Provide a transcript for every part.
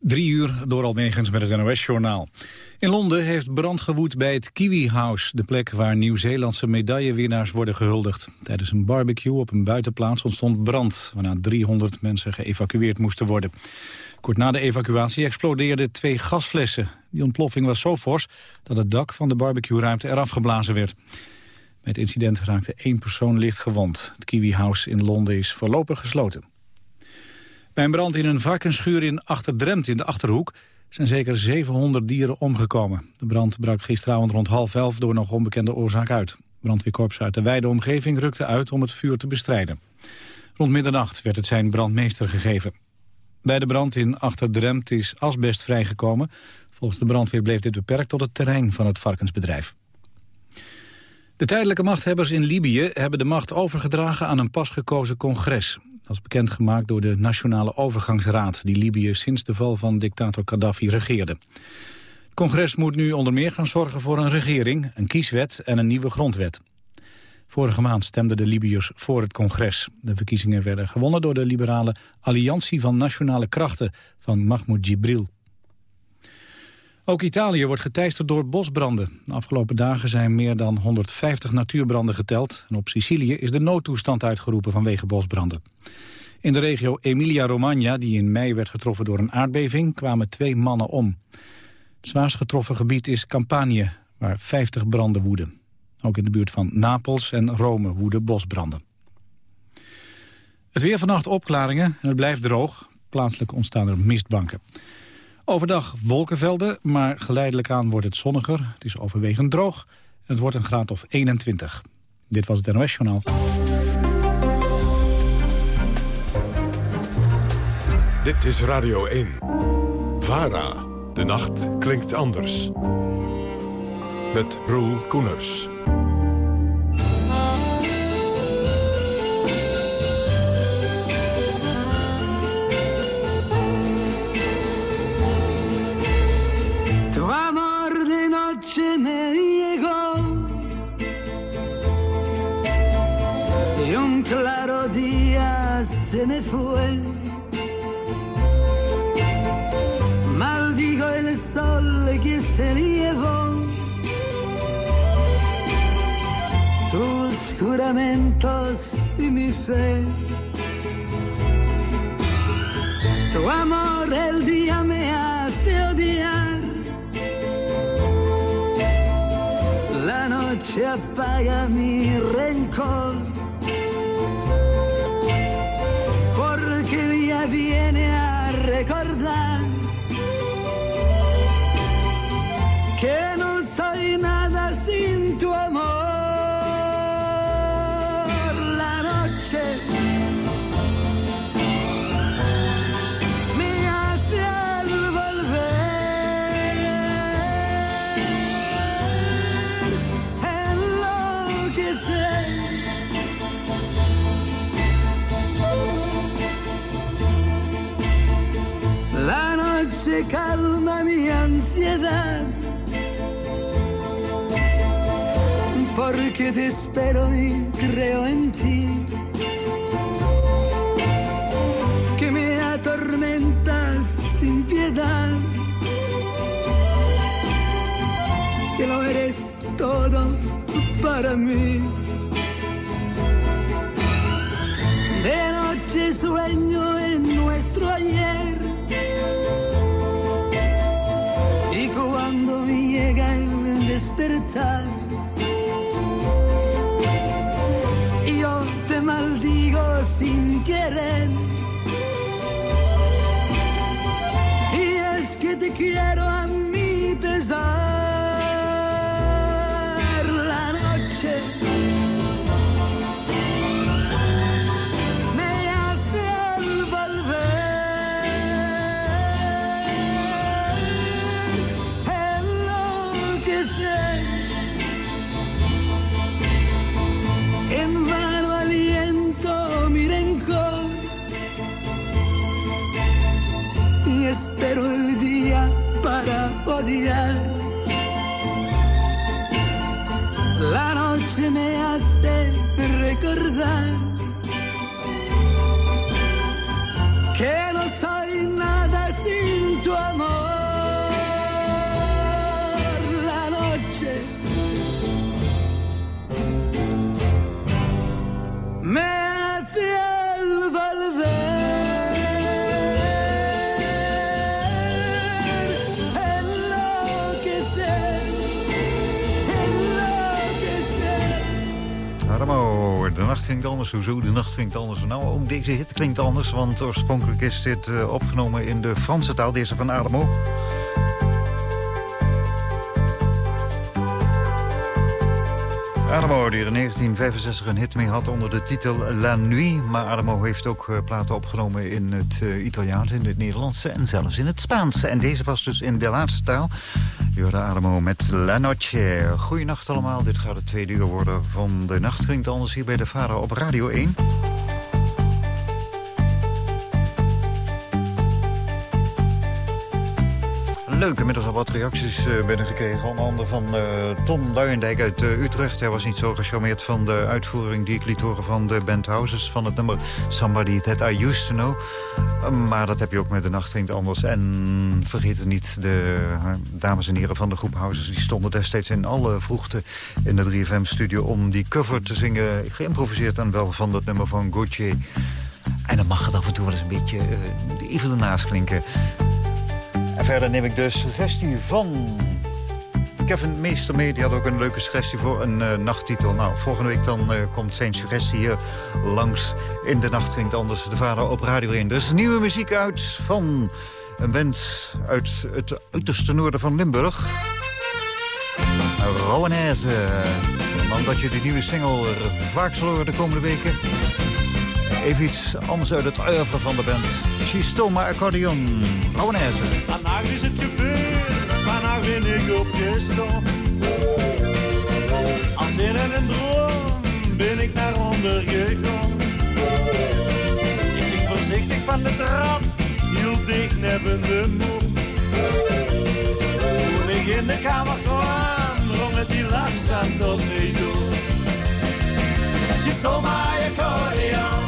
Drie uur door Almegens met het NOS-journaal. In Londen heeft brand gewoed bij het Kiwi House... de plek waar Nieuw-Zeelandse medaillewinnaars worden gehuldigd. Tijdens een barbecue op een buitenplaats ontstond brand... waarna 300 mensen geëvacueerd moesten worden. Kort na de evacuatie explodeerden twee gasflessen. Die ontploffing was zo fors dat het dak van de barbecue-ruimte eraf geblazen werd. Het incident raakte één persoon licht gewond. Het Kiwi House in Londen is voorlopig gesloten. Bij een brand in een varkensschuur in Achterdremt in de Achterhoek zijn zeker 700 dieren omgekomen. De brand brak gisteravond rond half elf door nog onbekende oorzaak uit. Brandweerkorps uit de wijde omgeving rukte uit om het vuur te bestrijden. Rond middernacht werd het zijn brandmeester gegeven. Bij de brand in Achterdremt is asbest vrijgekomen. Volgens de brandweer bleef dit beperkt tot het terrein van het varkensbedrijf. De tijdelijke machthebbers in Libië hebben de macht overgedragen aan een pas gekozen congres. Dat is bekendgemaakt door de Nationale Overgangsraad... die Libië sinds de val van dictator Gaddafi regeerde. Het congres moet nu onder meer gaan zorgen voor een regering... een kieswet en een nieuwe grondwet. Vorige maand stemden de Libiërs voor het congres. De verkiezingen werden gewonnen door de liberale Alliantie van Nationale Krachten... van Mahmoud Jibril. Ook Italië wordt geteisterd door bosbranden. De afgelopen dagen zijn meer dan 150 natuurbranden geteld. En op Sicilië is de noodtoestand uitgeroepen vanwege bosbranden. In de regio Emilia-Romagna, die in mei werd getroffen door een aardbeving, kwamen twee mannen om. Het zwaarst getroffen gebied is Campanië, waar 50 branden woeden. Ook in de buurt van Napels en Rome woeden bosbranden. Het weer vannacht opklaringen en het blijft droog. Plaatselijk ontstaan er mistbanken. Overdag wolkenvelden, maar geleidelijk aan wordt het zonniger. Het is overwegend droog en het wordt een graad of 21. Dit was het NOS Journaal. Dit is Radio 1. VARA. De nacht klinkt anders. Met Roel Koeners. Se me fue. Maldigo el sol que se llevó. Tus juramentos y mi fe. Tu amor el día me hace odiar. La noche apaga mi rencor. Viene a recordar Porque te espero y creo en ti. Que me atormentas sin piedad. Que lo eres todo para mí. De noche sueño despertar. Yo te maldigo sin querer. Y es que te quiero a mi pesar. La noche me hace recordar klinkt anders. Hoezo, de nacht klinkt anders. Nou, ook deze hit klinkt anders, want oorspronkelijk is dit uh, opgenomen in de Franse taal. Deze van Adamo. Adamo, die er in 1965 een hit mee had onder de titel La Nuit. Maar Adamo heeft ook uh, platen opgenomen in het uh, Italiaans, in het Nederlands en zelfs in het Spaans. En deze was dus in de laatste taal. Hoorde Adamo met La Noche. Goedenacht allemaal, dit gaat het tweede uur worden van de nacht. Klinkt anders hier bij de Vader op Radio 1. Leuk. Inmiddels al wat reacties uh, binnengekregen. Onder andere van uh, Tom Luijendijk uit uh, Utrecht. Hij was niet zo gecharmeerd van de uitvoering die ik liet horen van de band Houses. Van het nummer Somebody That I Used To Know. maar dat heb je ook met de nacht anders. En vergeet niet, de dames en heren van de groep Houses... die stonden destijds in alle vroegte in de 3FM-studio... om die cover te zingen, geïmproviseerd en wel van dat nummer van Gauthier. En dan mag het af en toe wel eens een beetje even ernaast klinken... En verder neem ik de suggestie van Kevin Meester mee. Die had ook een leuke suggestie voor een uh, nachttitel. Nou, volgende week dan uh, komt zijn suggestie hier langs. In de nacht klinkt anders de vader op Radio 1. Er is nieuwe muziek uit van een band uit het uiterste noorden van Limburg. Rowanese. Omdat je de nieuwe single vaak zal horen de komende weken. Even iets anders uit het oeuvre van de band. She Stole My Accordion. Rowanese. Vandaag is het gebeurd, vandaag ben ik opgestaan. Als in een droom ben ik naar onder gegaan. Ik ging voorzichtig van de trap, hield dicht neben de mond. Toen in de kamer kwam, drong het die langzaam tot me door. She my accordion.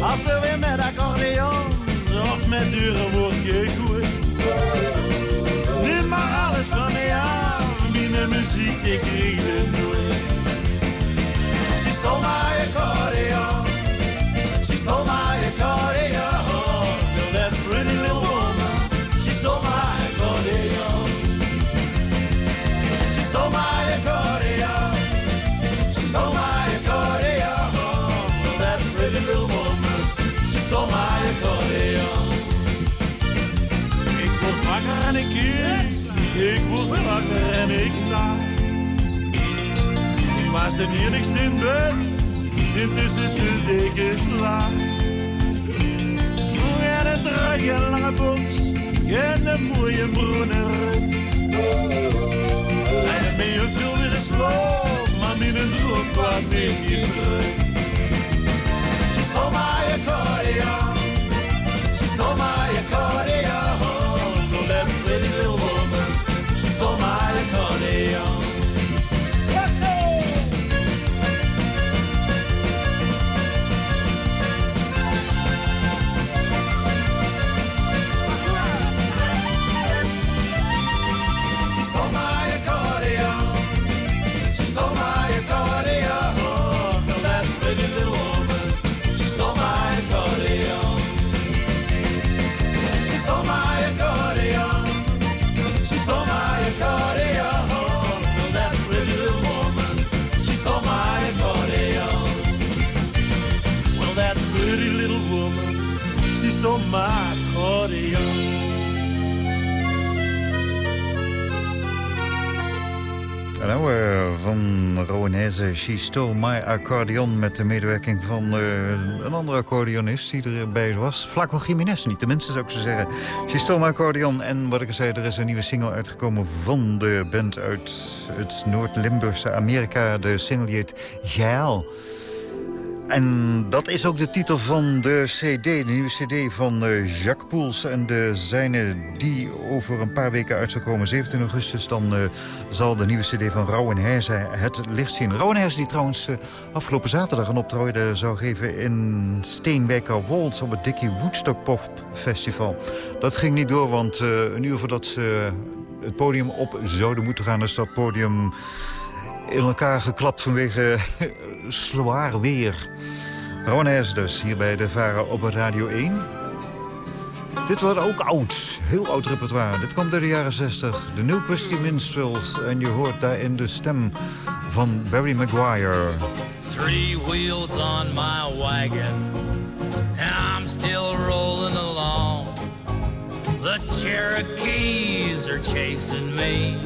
Als er weer met accordeon of met dure wordt gegooid. Neem maar alles van mij aan, mijn muziek, ik het nooit. She stole my accordeon, wakker en ik zag. Ik was de enigste in bed, intussen de dekens lag. En een trage lange box, en een mooie bruine rug. En ben je veel weer slaap, maar in een droom kwam ik hier terug. She stole my accordion, she stole my accordion. Van Rowanese, She Stole My Accordion... met de medewerking van eh, een andere accordeonist die erbij was. Flaco Jiménez, niet tenminste zou ik zo zeggen. She Stole My Accordion. En wat ik al zei, er is een nieuwe single uitgekomen van de band uit het Noord-Limburgse Amerika. De single die heet Geil. En dat is ook de titel van de cd, de nieuwe cd van uh, Jacques Poels en de zijne... die over een paar weken uit zal komen, 17 augustus... dan uh, zal de nieuwe cd van Rauw Herzen het licht zien. Rauw Herzen die trouwens afgelopen zaterdag een optreden zou geven... in Steenwijkerwold op het Dickie Woodstock Pop Festival. Dat ging niet door, want een uur voordat ze het podium op zouden moeten gaan... is dat podium in elkaar geklapt vanwege zwaar weer. Rones dus, hier bij de Varen op Radio 1. Dit wordt ook oud, heel oud repertoire. Dit komt uit de jaren 60, de New Christy Minstrels. En je hoort daarin de stem van Barry Maguire. Three wheels on my wagon I'm still rolling along The Cherokees are chasing me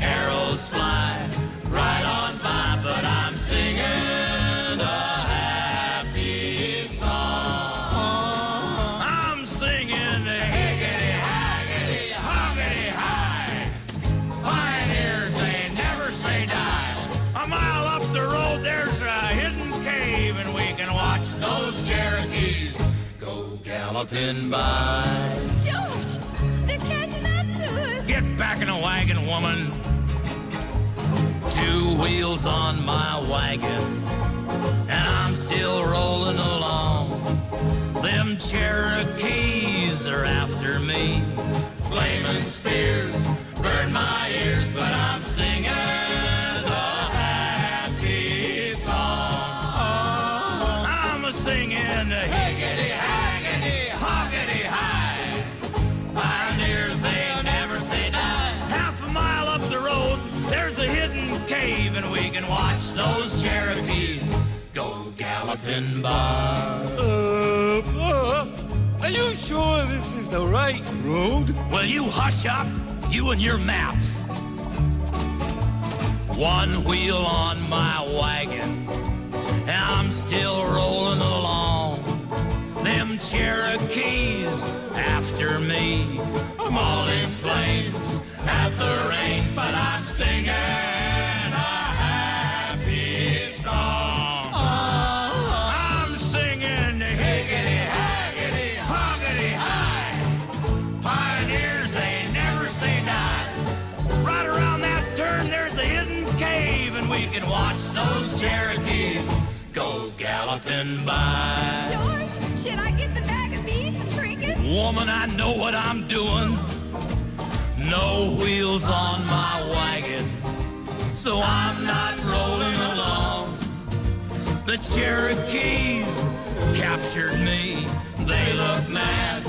Arrows fly right on by, but I'm singing a happy song. I'm singing the higgity, haggity, hoggity, high. Pioneers, they never say die. A mile up the road, there's a hidden cave, and we can watch those Cherokees go galloping by. George, they're catching up to us. Get back in the wagon, woman. Two wheels on my wagon, and I'm still rolling along. Them Cherokees are after me. Flaming spears burn my ears, but I'm singing those Cherokees go galloping by. Uh, uh, are you sure this is the right road? Will you hush up, you and your maps? One wheel on my wagon, and I'm still rolling along. Them Cherokees after me, I'm all in flames at the reins, but I'm singing those Cherokees go galloping by. George, should I get the bag of beads and trinkets? Woman, I know what I'm doing. No wheels on my wagon, so I'm not rolling along. The Cherokees captured me. They look mad,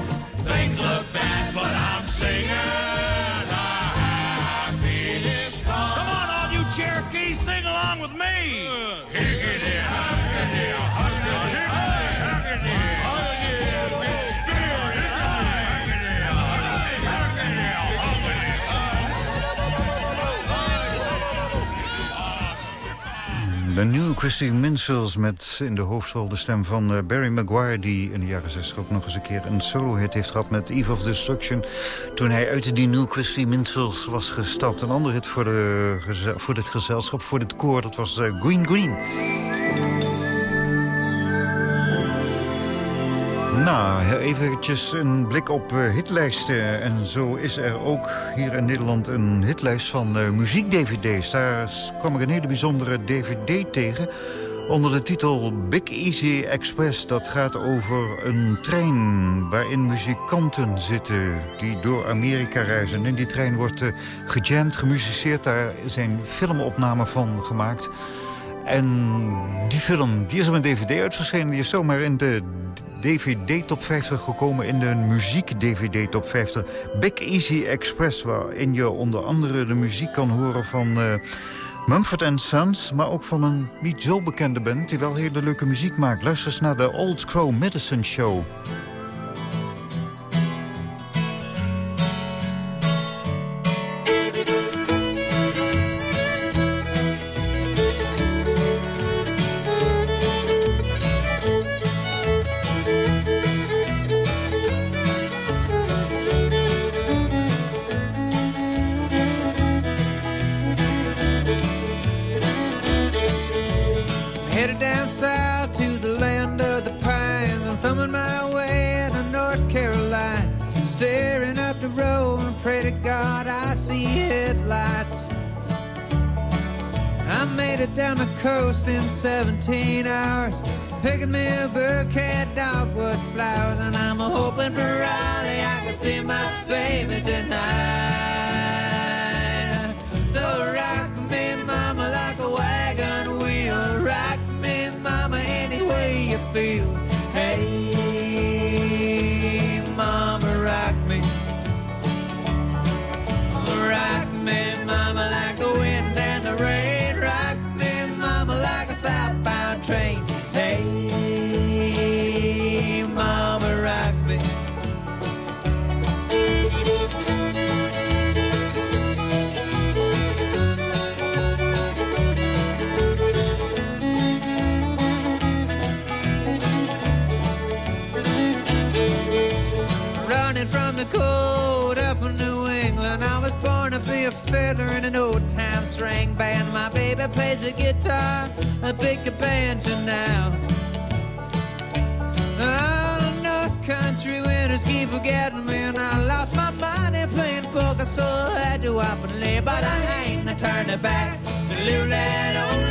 things look bad, but I'm singing a happy song. Come on, all you Cherokees, sing along with me. Higgity, De New Christy Minstrels met in de hoofdrol de stem van uh, Barry Maguire... die in de jaren 60 ook nog eens een keer een solo-hit heeft gehad met Eve of Destruction... toen hij uit die New Christy Minstrels was gestapt. Een ander hit voor, de, voor dit gezelschap, voor dit koor, dat was uh, Green Green. Nou, eventjes een blik op uh, hitlijsten. En zo is er ook hier in Nederland een hitlijst van uh, muziek-dvd's. Daar kwam ik een hele bijzondere dvd tegen onder de titel Big Easy Express. Dat gaat over een trein waarin muzikanten zitten die door Amerika reizen. In die trein wordt uh, gejamd, gemusiceerd. Daar zijn filmopnamen van gemaakt. En die film die is op een dvd uitverschenen. Die is zomaar in de DVD Top 50 gekomen in de muziek DVD Top 50. Big Easy Express, waarin je onder andere de muziek kan horen van uh, Mumford Sons... maar ook van een niet zo bekende band die wel hele leuke muziek maakt. Luister eens naar de Old Crow Medicine Show. Made it down the coast in 17 hours. Picking me a bouquet of dogwood flowers, and I'm hoping for Raleigh I can see my baby tonight. Plays a guitar, I a banjo now. The North Country winters keep forgetting me, and I lost my money playing poker, so I had to up and lay. But I ain't turning back to live that old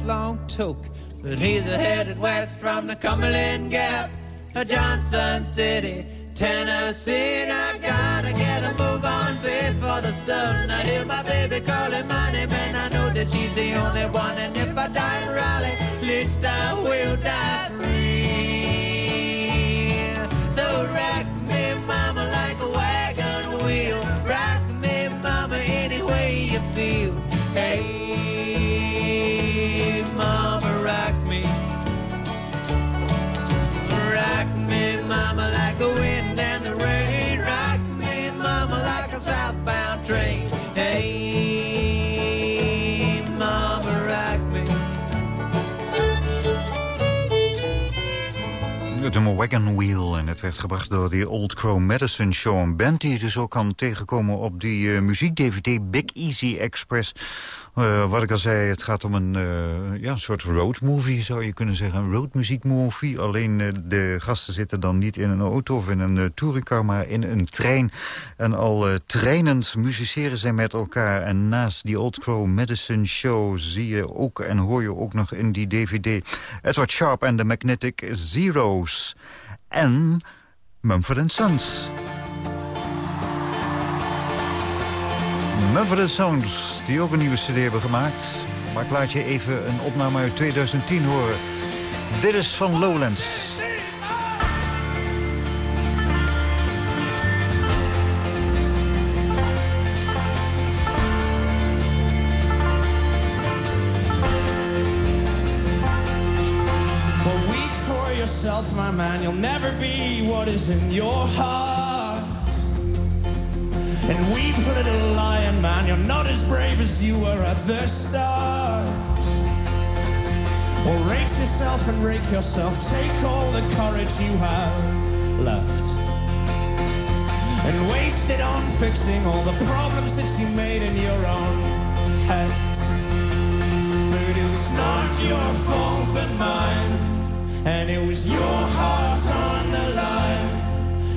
a long toke. But he's headed west from the Cumberland Gap to Johnson City, Tennessee. And I gotta get a move on before the sun. I hear my baby calling my name, and I know that she's the only one. And if I die in Raleigh, at least I will die free. So rock De Wagon Wheel. En het werd gebracht door de Old Crow Medicine Show. Een band die je dus ook kan tegenkomen op die eh, muziek-dvd Big Easy Express. Eh, wat ik al zei, het gaat om een eh, ja, soort roadmovie zou je kunnen zeggen. Een roadmuziekmovie. Alleen eh, de gasten zitten dan niet in een auto of in een uh, touringcar, maar in een trein. En al uh, treinend musiceren zij met elkaar. En naast die Old Crow Medicine Show zie je ook en hoor je ook nog in die dvd... Edward Sharp en de Magnetic Zeros. En Mumford Sons. Mumford Sons, die ook een nieuwe cd hebben gemaakt. Maar ik laat je even een opname uit 2010 horen. Dit is van Lowlands. Weep for yourself, my man. You'll never be what is in your heart. And weep, little lion man. You're not as brave as you were at the start. Well, rate yourself and rake yourself. Take all the courage you have left. And waste it on fixing all the problems that you made in your own head. But it was not your fault but mine. And it was your heart on the line.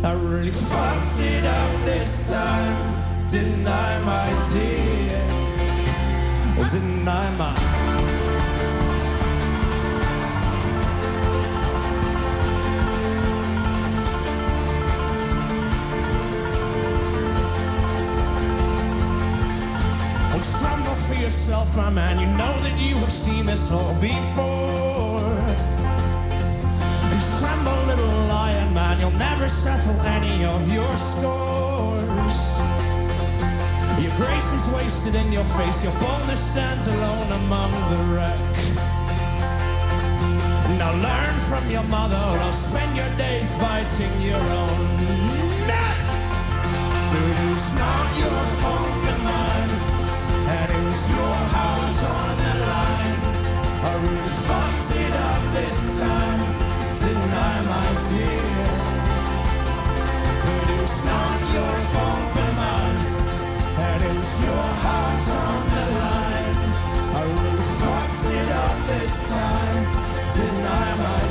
I really fucked it up this time. Didn't I, my dear? Oh, didn't I, my? Yourself, my man, you know that you have seen this all before. Little lion man, you'll never settle any of your scores. Your grace is wasted in your face, your boldness stands alone among the wreck. Now learn from your mother, or spend your days biting your own neck. But it's not your fault but mine, and it was your house on the line. I really fucked it up this time, I, my dear? But it was not your fault but mine, and it was your heart on the line. I really fucked it up this time, didn't my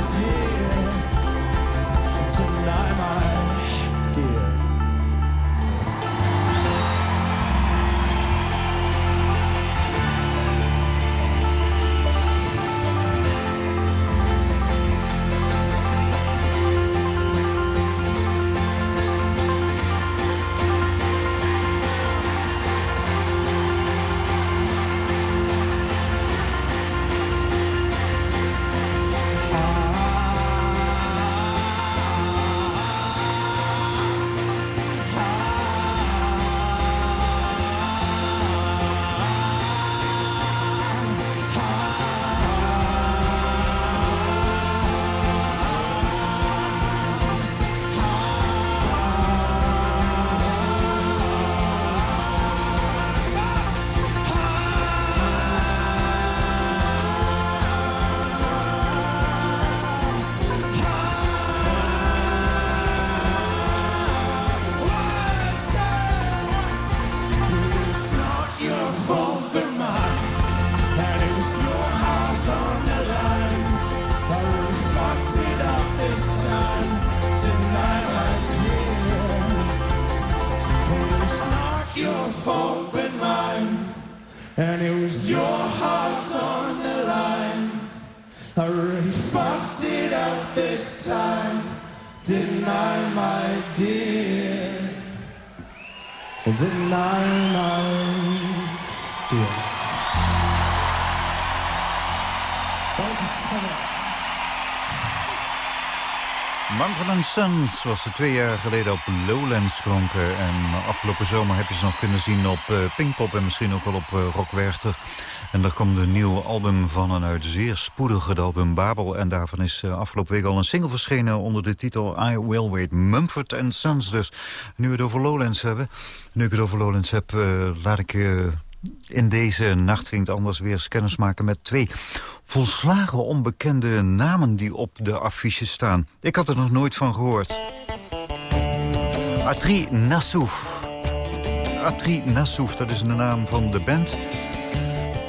fault but mine, and it was your heart on the line. I really fucked it up this time, didn't I, my dear? Didn't I, my dear? Mumford Sons was ze twee jaar geleden op Lowlands klonken. En afgelopen zomer heb je ze nog kunnen zien op eh, Pinkpop en misschien ook wel op eh, Rock Werchter. En daar komt een nieuw album van en uit. Zeer spoedig het album Babel. En daarvan is eh, afgelopen week al een single verschenen onder de titel I Will Wait. Mumford Sons dus. Nu we het over Lowlands hebben. Nu ik het over Lowlands heb, laat ik... in deze nacht ging het anders weer eens maken met twee volslagen onbekende namen die op de affiches staan. Ik had er nog nooit van gehoord. Atri Nassouf. Atri Nassouf, dat is de naam van de band.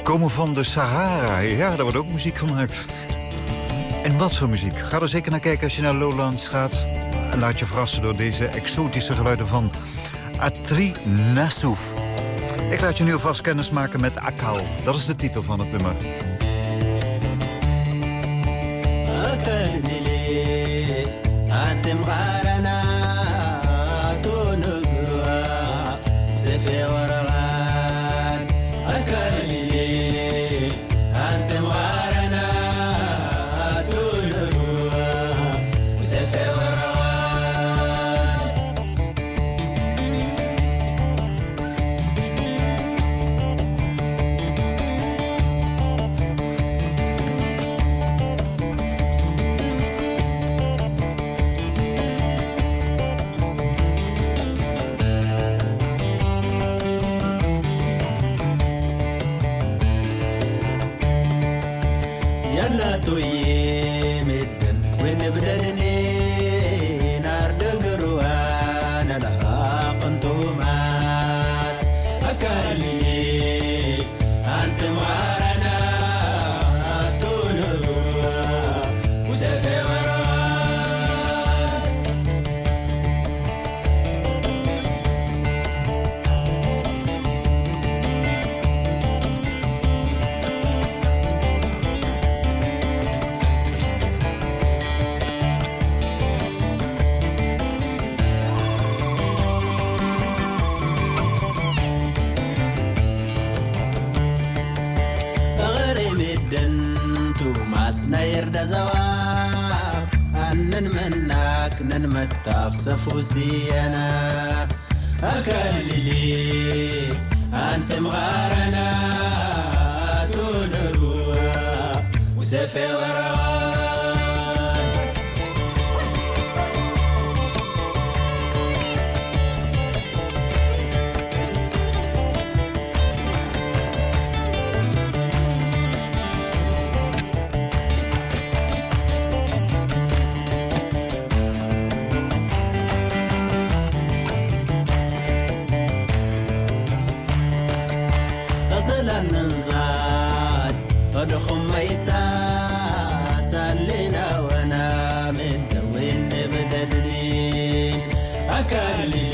Komen van de Sahara. Ja, daar wordt ook muziek gemaakt. En wat voor muziek? Ga er zeker naar kijken als je naar Lowlands gaat. En laat je verrassen door deze exotische geluiden van Atri Nassouf. Ik laat je nu alvast kennis maken met Akal. Dat is de titel van het nummer. صفوسي أنا Macarilha.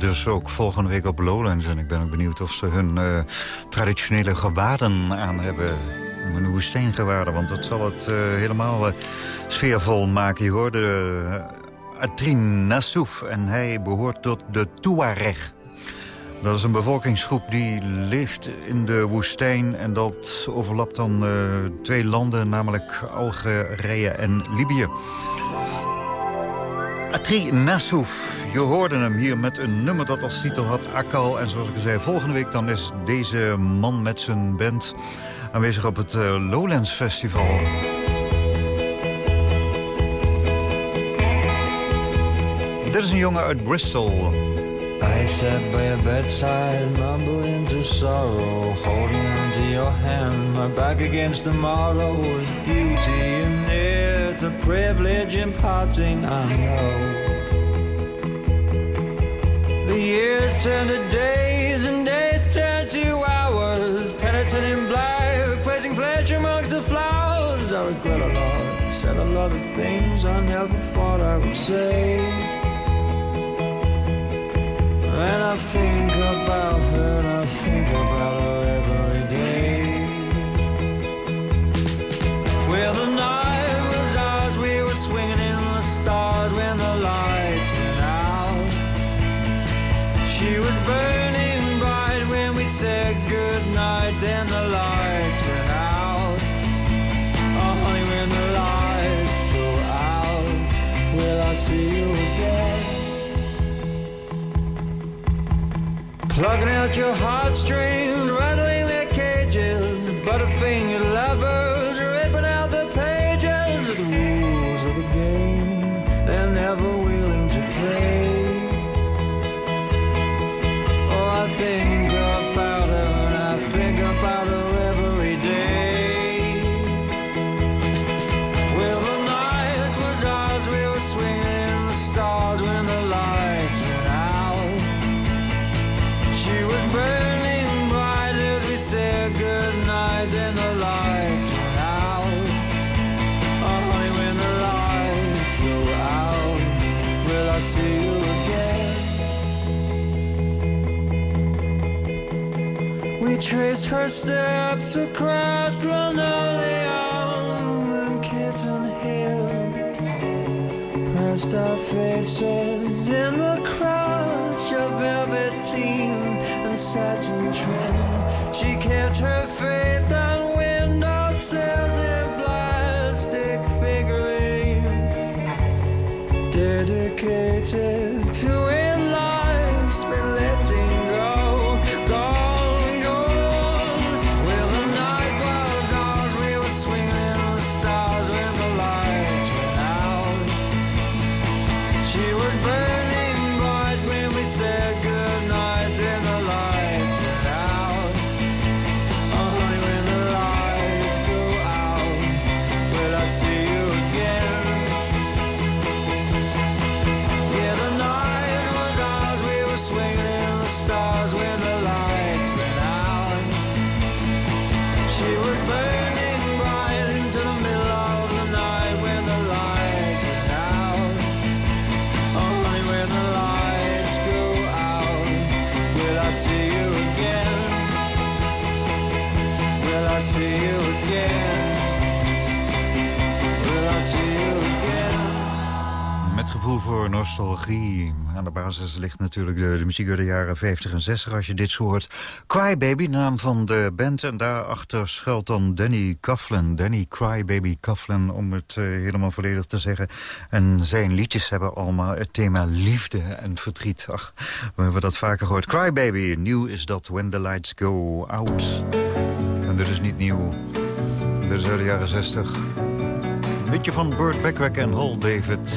Dus ook volgende week op Lowlands. En ik ben ook benieuwd of ze hun eh, traditionele gewaden aan hebben. Hun woestijngewaden, want dat zal het eh, helemaal eh, sfeervol maken. Je hoorde Atrin Nassouf en hij behoort tot de Tuareg. Dat is een bevolkingsgroep die leeft in de woestijn... en dat overlapt dan twee landen, namelijk Algerije en Libië. Atri Nassouf, je hoorde hem hier met een nummer dat als titel had Akal. En zoals ik al zei, volgende week dan is deze man met zijn band aanwezig op het eh, Lowlands Festival. Dit is een jongen uit Bristol. I sat by your bedside, mumbling to sorrow, holding onto your hand. My back against was beauty, there's a privilege in parting, I know. The years turn to days, and days turn to hours. Penitent in black, praising flesh amongst the flowers. I regret a lot, said a lot of things I never thought I would say. And I think about her and I think about her Plugging out your heartstrings, her steps across linoleum and kitten hills. Pressed our faces in the crush of velveteen and satin trim. She kept her faith on windowsills and plastic figurines dedicated to Met gevoel voor nostalgie. Aan de basis ligt natuurlijk de, muziek uit de jaren 50 en 60 als je dit hoort. Crybaby, de naam van de band. En daarachter schuilt dan Danny Coughlin. Danny Crybaby Coughlin, om het eh, helemaal volledig te zeggen. En zijn liedjes hebben allemaal het thema liefde en verdriet. Ach, we hebben dat vaker gehoord. Crybaby, nieuw is dat When the Lights Go Out. En dit is niet nieuw. Dit is uit de jaren 60. Liedje van Burt Beckwith en Hall David.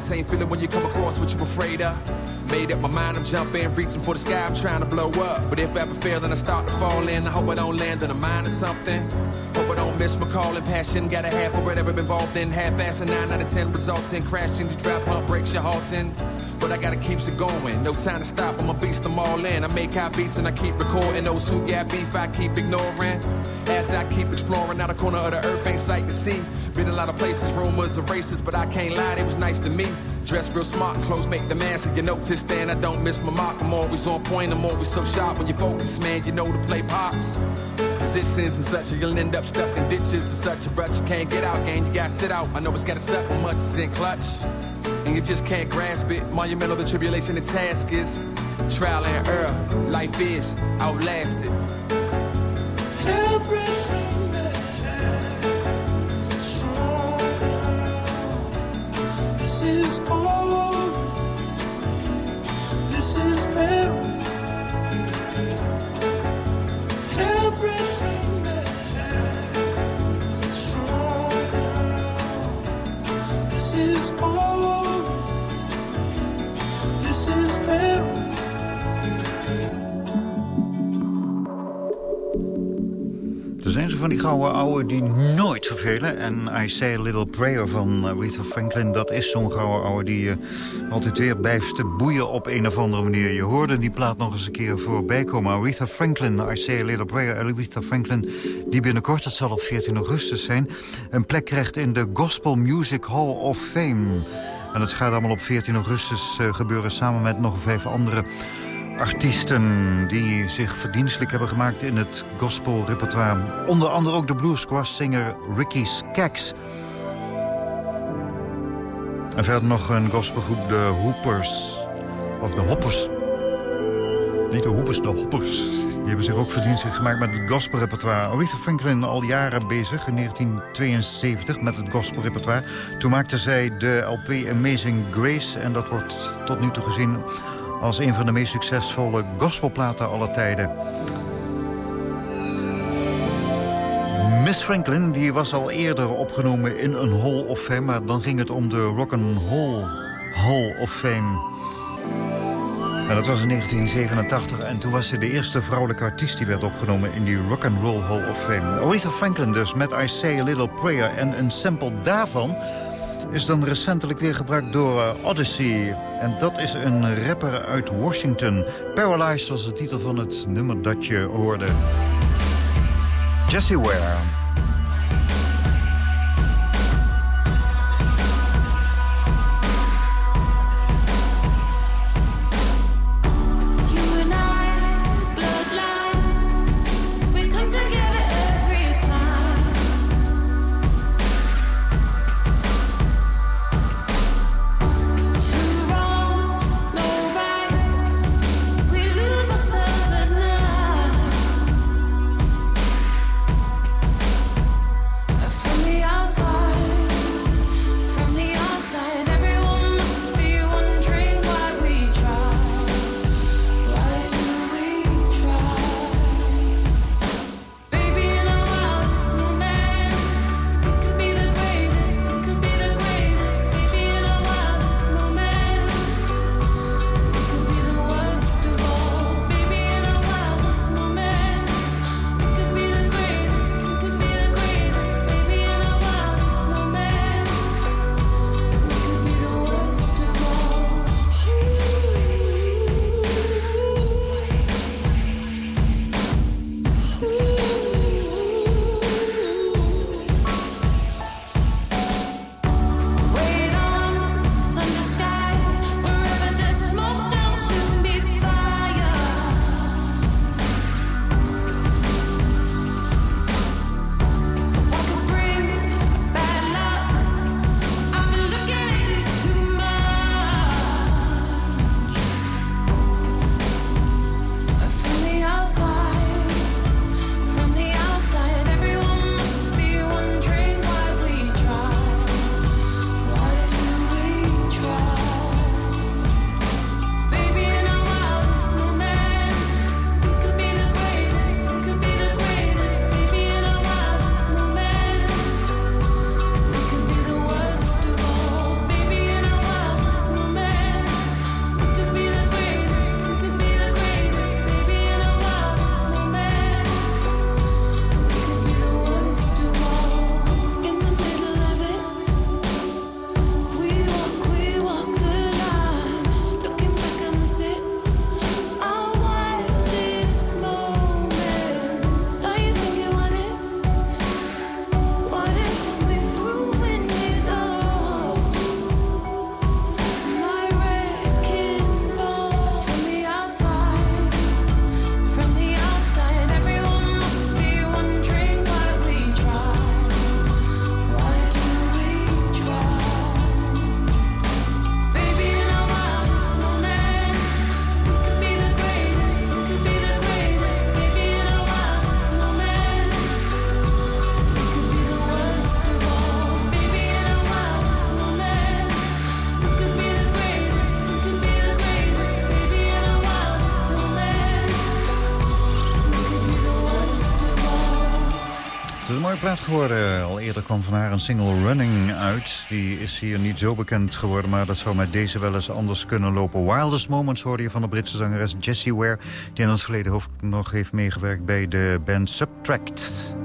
Something. Same feeling when you come across what you're afraid of. Made up my mind, I'm jumping, reaching for the sky, I'm trying to blow up. But if I ever fail, then I start to fall in. I hope I don't land in a mine or something. Hope I don't miss my calling, passion. Got a half of whatever involved in. Half-ass and nine out of ten results in crashing. You drop pump, breaks your halting. But I gotta keep it going. No time to stop, I'm a beast, I'm all in. I make high beats and I keep recording. Those who got beef, I keep ignoring. As I keep exploring, out a corner of the earth ain't sight to see. Been a lot of places, rumors of races, but I can't lie, it was nice to me. Dressed real smart, clothes make the man, so you notice then I don't miss my mark. I'm always on point, I'm always so sharp. When you focus, man, you know to play parts. Positions and such, you'll end up stuck in ditches and such a rut. You can't get out, gang, you gotta sit out. I know it's gotta suck, but much is in clutch. And you just can't grasp it. Monumental, the tribulation, the task is trial and error. Life is outlasted. Is home. Van die gouden ouwe die nooit vervelen. En I Say a Little Prayer van eh, Aretha Franklin... dat is zo'n gouden ouwe die je altijd weer blijft boeien op een of andere manier. Je hoorde die plaat nog eens een keer voorbij komen. Aretha Franklin, I Say a Little Prayer. Aretha Franklin, die binnenkort, het zal op 14 augustus zijn... een plek krijgt in de Gospel Music Hall of Fame. En dat gaat allemaal op 14 augustus eh, gebeuren... samen met nog vijf andere artiesten die zich verdienstelijk hebben gemaakt in het gospelrepertoire. Onder andere ook de bluesquash-zinger Ricky Skaggs. En verder nog een gospelgroep, de Hoopers. Of de Hoppers. Niet de Hoopers, de Hoppers. Die hebben zich ook verdienstelijk gemaakt met het gospelrepertoire. Aretha Franklin al jaren bezig, in 1972, met het gospelrepertoire. Toen maakte zij de LP Amazing Grace. En dat wordt tot nu toe gezien als een van de meest succesvolle gospelplaten aller tijden. Miss Franklin die was al eerder opgenomen in een Hall of Fame... maar dan ging het om de Rock'n'Roll Hall of Fame. En dat was in 1987 en toen was ze de eerste vrouwelijke artiest... die werd opgenomen in die Rock'n'Roll Hall of Fame. Aretha Franklin dus met I Say a Little Prayer. En een sample daarvan is dan recentelijk weer gebruikt door eh, Odyssey. En dat is een rapper uit Washington. Paralyzed was de titel van het nummer dat je hoorde. Jesse Ware. Mooie plaat geworden. Al eerder kwam van haar een single Running uit. Die is hier niet zo bekend geworden, maar dat zou met deze wel eens anders kunnen lopen. Wildest Moments hoorde je van de Britse zangeres Jessie Ware... die in het verleden hoofd nog heeft meegewerkt bij de band Subtract.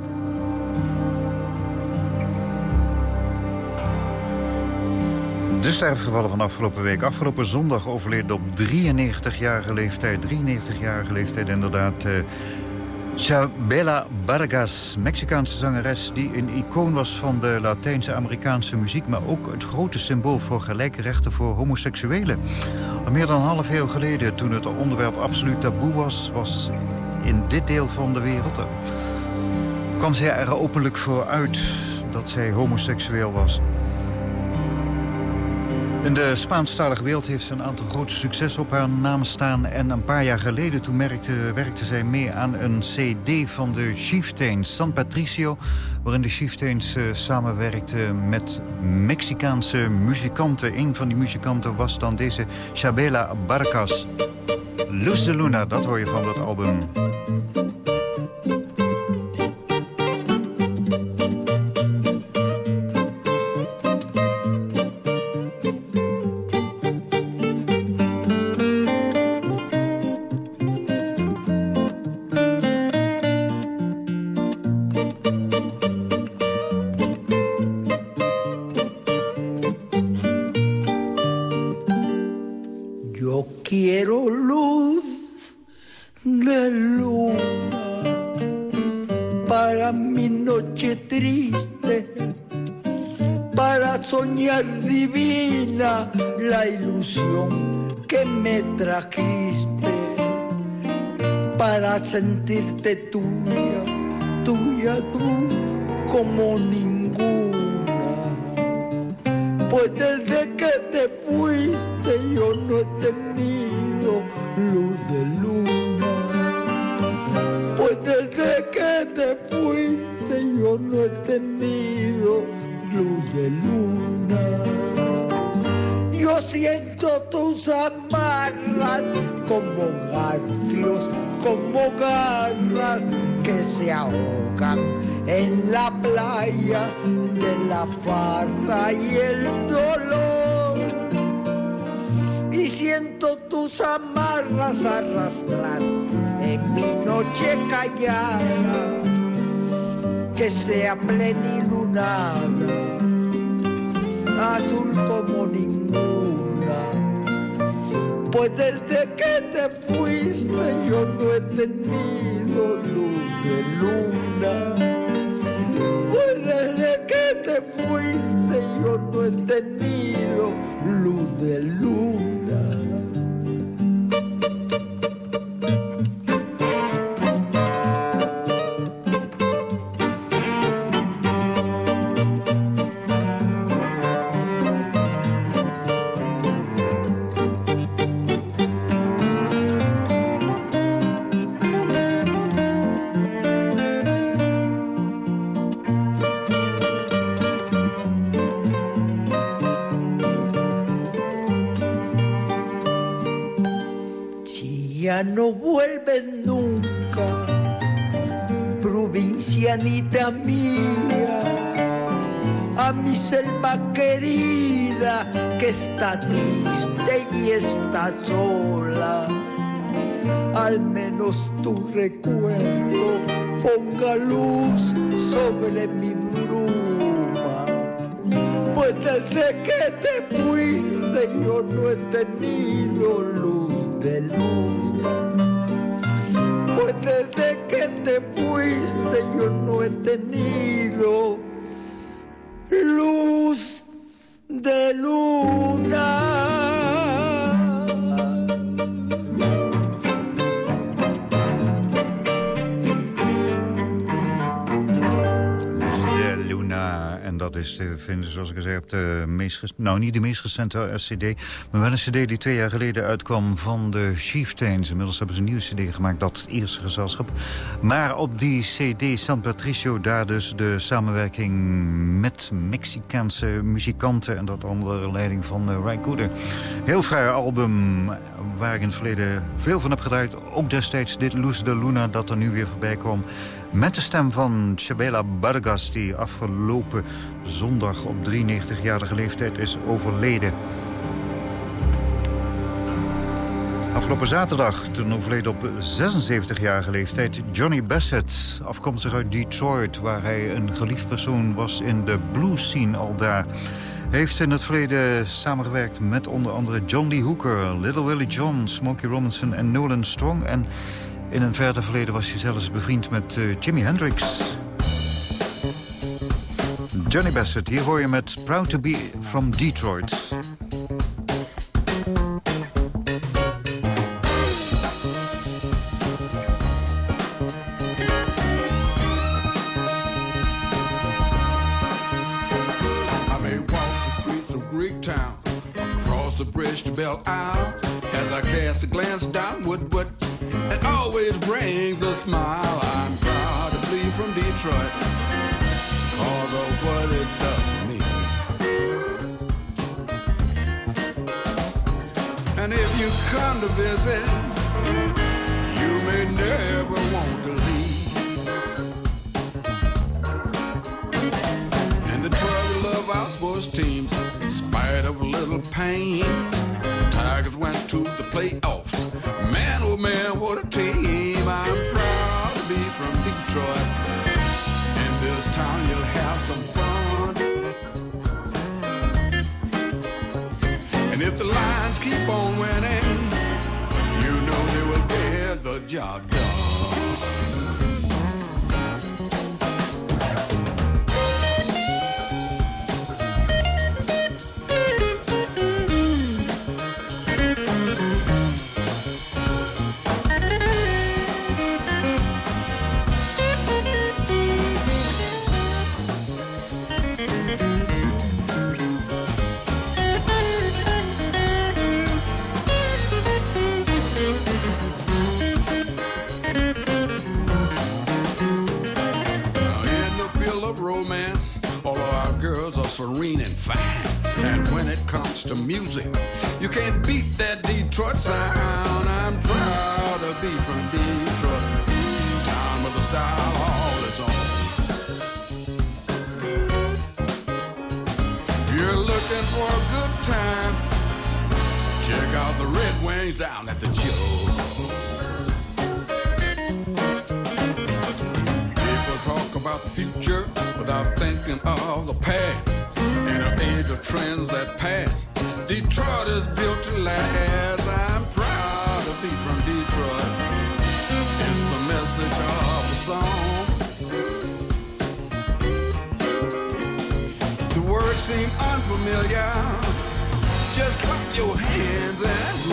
De sterfgevallen van afgelopen week. Afgelopen zondag overleed op 93-jarige leeftijd. 93-jarige leeftijd inderdaad... Chabela Vargas, Mexicaanse zangeres die een icoon was van de Latijnse-Amerikaanse muziek... maar ook het grote symbool voor gelijke rechten voor homoseksuelen. Al meer dan een half eeuw geleden, toen het onderwerp absoluut taboe was... was in dit deel van de wereld... kwam zij er openlijk voor uit dat zij homoseksueel was. In de Spaanstalige wereld heeft ze een aantal grote successen op haar naam staan. En een paar jaar geleden toen merkte, werkte zij mee aan een cd van de Chieftains, San Patricio. Waarin de Chieftains uh, samenwerkten met Mexicaanse muzikanten. Een van die muzikanten was dan deze Chabela Barcas. Luz de Luna, dat hoor je van dat album. Siento tus amarras como garfios como garras que se ahogan en la playa de la farda y el dolor. Y siento tus amarras arrastrar en mi noche callada, que sea plenilunada, azul como ninguna pues desde que te fuiste yo no he tenido luz de luna. Pues desde que te fuiste yo no he tenido luz de luna. Provincianita mía, a mi selva querida que está triste y está sola. Al menos tu recuerdo ponga luz sobre mi bruma. Pues desde que te fuiste yo no he tenido luz de luz pues desde que te no he tenido is te vinden, zoals ik al zei, op de meest... Nou, niet de meest recente CD, maar wel een CD die twee jaar geleden uitkwam van de Chieftains. Inmiddels hebben ze een nieuwe CD gemaakt, dat eerste gezelschap. Maar op die CD San Patricio, daar dus de samenwerking met Mexicaanse muzikanten... en dat onder leiding van uh, Ray Cooder. Heel vrij album waar ik in het verleden veel van heb gedraaid. Ook destijds dit Luz de Luna, dat er nu weer voorbij kwam. Met de stem van Chabela Vargas, die afgelopen zondag op 93-jarige leeftijd is overleden. Afgelopen zaterdag, toen overleden op 76-jarige leeftijd... Johnny Bassett, afkomstig uit Detroit... waar hij een geliefd persoon was in de blues scene al daar. Heeft in het verleden samengewerkt met onder andere John Lee Hooker... Little Willie John, Smokey Robinson en Nolan Strong... en in een verder verleden was hij zelfs bevriend met uh, Jimi Hendrix. Johnny Bassett, hier hoor je met Proud to be from Detroit. Town, across the bridge to Belle Isle, as I cast a glance downward, but always brings a smile. I'm proud to be from Detroit, of what it does for me. And if you come to visit, you may never want to leave. And the trouble of our sports teams, in spite of a little pain, the Tigers went to the playoffs. Man, what a team! I'm proud to be from Detroit. In this town, you'll have some fun. And if the Lions keep on winning, you know they will get the job done. Serene and fine. And when it comes to music, you can't beat that Detroit sound. I'm proud to be from Detroit, town with a style all its own. You're looking for a good time, check out the Red Wings down at the Joe. People talk about the future without thinking of the past. Trends that pass, Detroit is built to last. I'm proud to be from Detroit. It's the message of the song. The words seem unfamiliar. Just clap your hands and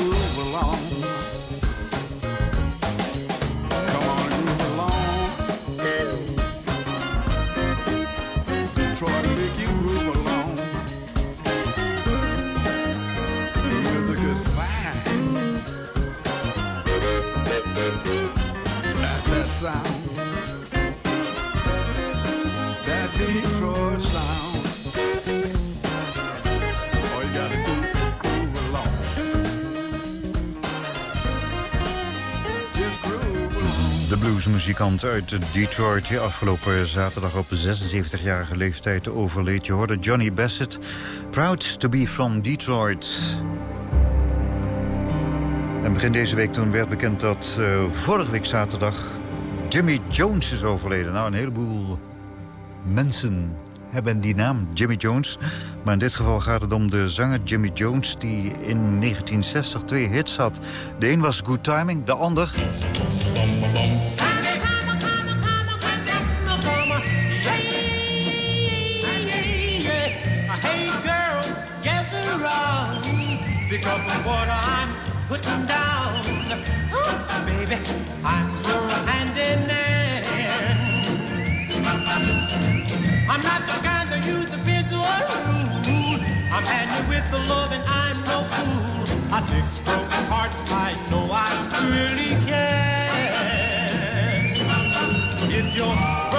bluesmuzikant uit Detroit, die afgelopen zaterdag op 76-jarige leeftijd overleed. Je hoorde Johnny Bassett, proud to be from Detroit. En begin deze week toen werd bekend dat eh, vorige week zaterdag Jimmy Jones is overleden. Nou, een heleboel mensen hebben die naam, Jimmy Jones. Maar in dit geval gaat het om de zanger Jimmy Jones... die in 1960 twee hits had. De een was Good Timing, de ander... Pick up what I'm putting down. Baby, I'm still hand in hand. I'm not the kind that use a pencil or rule. I'm handy with the love and I'm no fool. I fix broken hearts, I know I really can. If your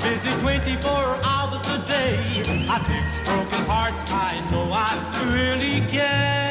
I'm busy 24 hours a day. I fix broken hearts, I know I really care.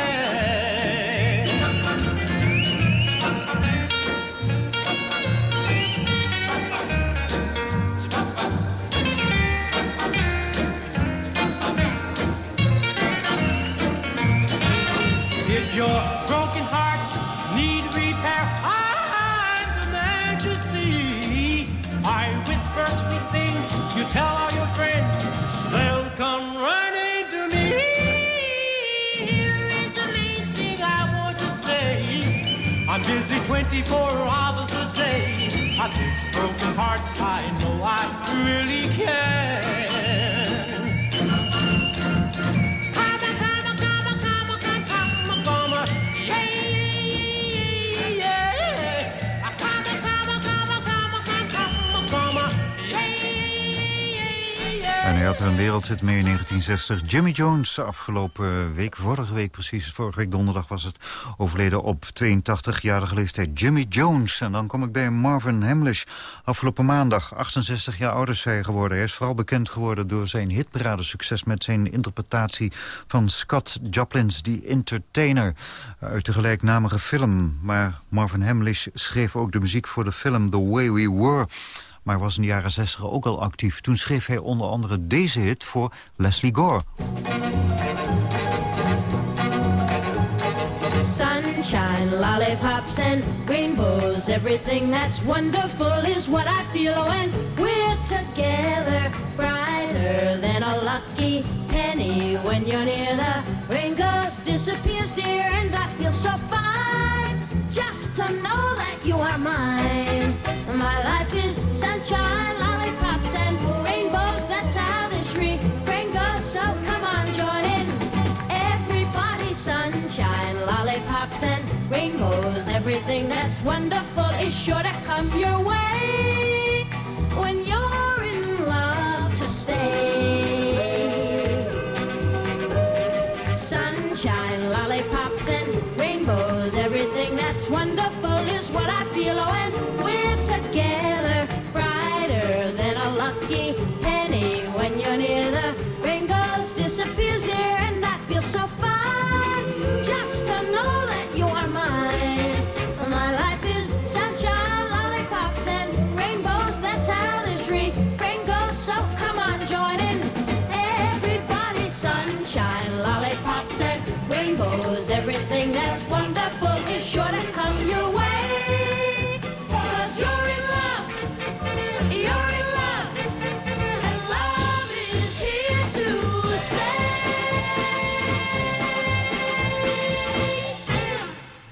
24 hours a day. I fix broken hearts, I know I really can. Had er een wereldhit mee in 1960. Jimmy Jones, afgelopen week, vorige week precies, vorige week donderdag was het, overleden op 82-jarige leeftijd. Jimmy Jones. En dan kom ik bij Marvin Hamlish. Afgelopen maandag, 68 jaar ouder is geworden. Hij is vooral bekend geworden door zijn hitparade-succes met zijn interpretatie van Scott Joplin's The Entertainer uit de gelijknamige film. Maar Marvin Hamlish schreef ook de muziek voor de film The Way We Were maar was in de jaren 60 ook al actief. Toen schreef hij onder andere deze hit voor Leslie Gore. Sunshine, lollipops, and rainbows. Everything that's wonderful is what I feel when we're together. Brighter than a lucky penny when you're near the rain goes, disappears, dear, and I feel so fine. Just to know that you are mine. Sunshine, lollipops, and rainbows. That's how this refrain. So come on, join in. Everybody, sunshine, lollipops, and rainbows. Everything that's wonderful is sure to come your way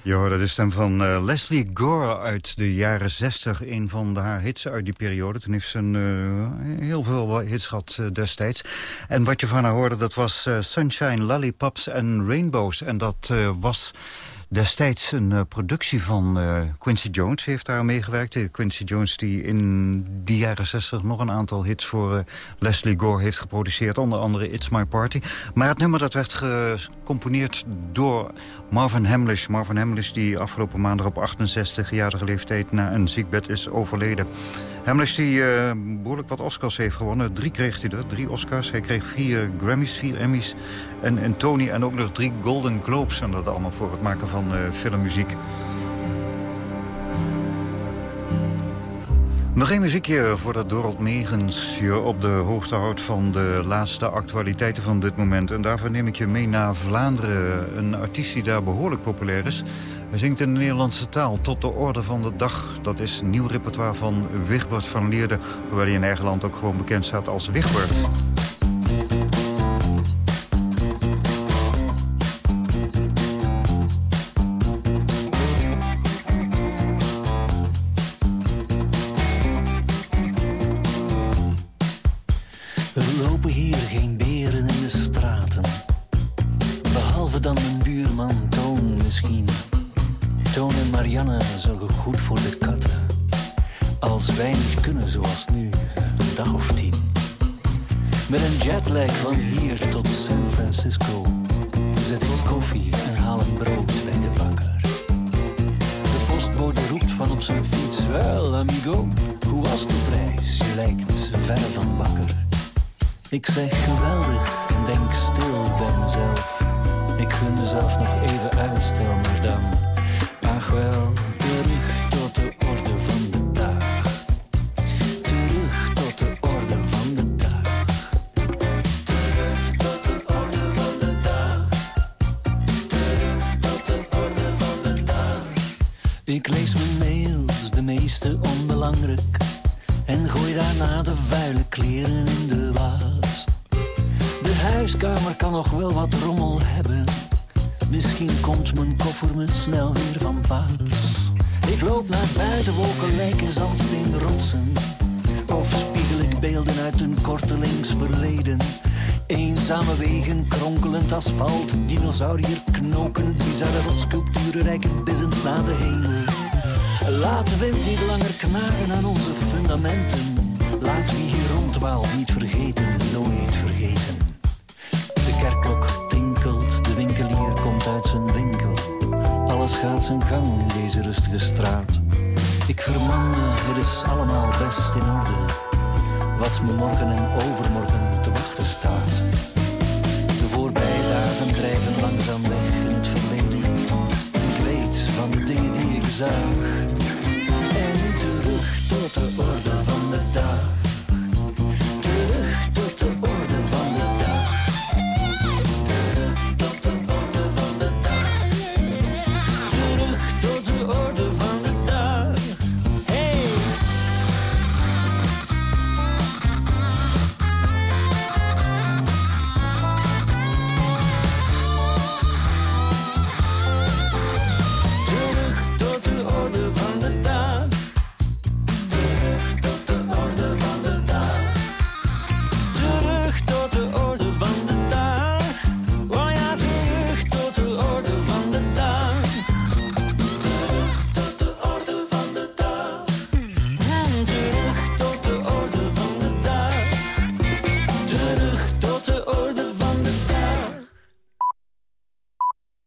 Je hoorde de stem van eh, Leslie Gore uit de jaren 60. Een van haar hits uit die periode. Toen heeft ze een, eh, heel veel hits gehad eh, destijds. En wat je van haar hoorde, dat was Sunshine, Lollipops en Rainbows. En dat was destijds een eh, productie van eh, Quincy Jones. heeft daar meegewerkt. Eh, Quincy Jones die in die jaren 60 nog een aantal hits voor Leslie Gore heeft geproduceerd. Onder andere It's My Party. Maar het nummer dat werd gecomponeerd door Marvin Hamlish. Marvin Hamlish die afgelopen maandag op 68-jarige leeftijd na een ziekbed is overleden. Hamlish die eh, behoorlijk wat Oscars heeft gewonnen. Drie kreeg hij er, drie Oscars. Hij kreeg vier Grammys, vier Emmys en een Tony en ook nog drie Golden Globes. En dat allemaal voor het maken van eh, filmmuziek. Nog één muziekje voordat Dorot Megens je op de hoogte houdt van de laatste actualiteiten van dit moment. En daarvoor neem ik je mee naar Vlaanderen. Een artiest die daar behoorlijk populair is. Hij zingt in de Nederlandse taal tot de orde van de dag. Dat is nieuw repertoire van Wigbert van Lierde. Hoewel hij in eigen land ook gewoon bekend staat als Wigbert. Daarna de vuile kleren in de was. De huiskamer kan nog wel wat rommel hebben. Misschien komt mijn koffer me snel weer van pas. Ik loop naar buiten, wolken lijken zandsteen rotsen. Of spiegel ik beelden uit een kortelings verleden. Eenzame wegen, kronkelend asfalt, dinosaurier knoken, bizarre rotsculpturen rijken biddend naar de hemel. Laat de wind niet langer knagen aan onze fundamenten. Laat wie hier rondwaalt niet vergeten, nooit vergeten. De kerkklok tinkelt, de winkelier komt uit zijn winkel. Alles gaat zijn gang in deze rustige straat. Ik verman me, het is allemaal best in orde. Wat me morgen en overmorgen te wachten staat. De voorbijdagen drijven langzaam weg in het verleden. Ik weet van de dingen die ik zag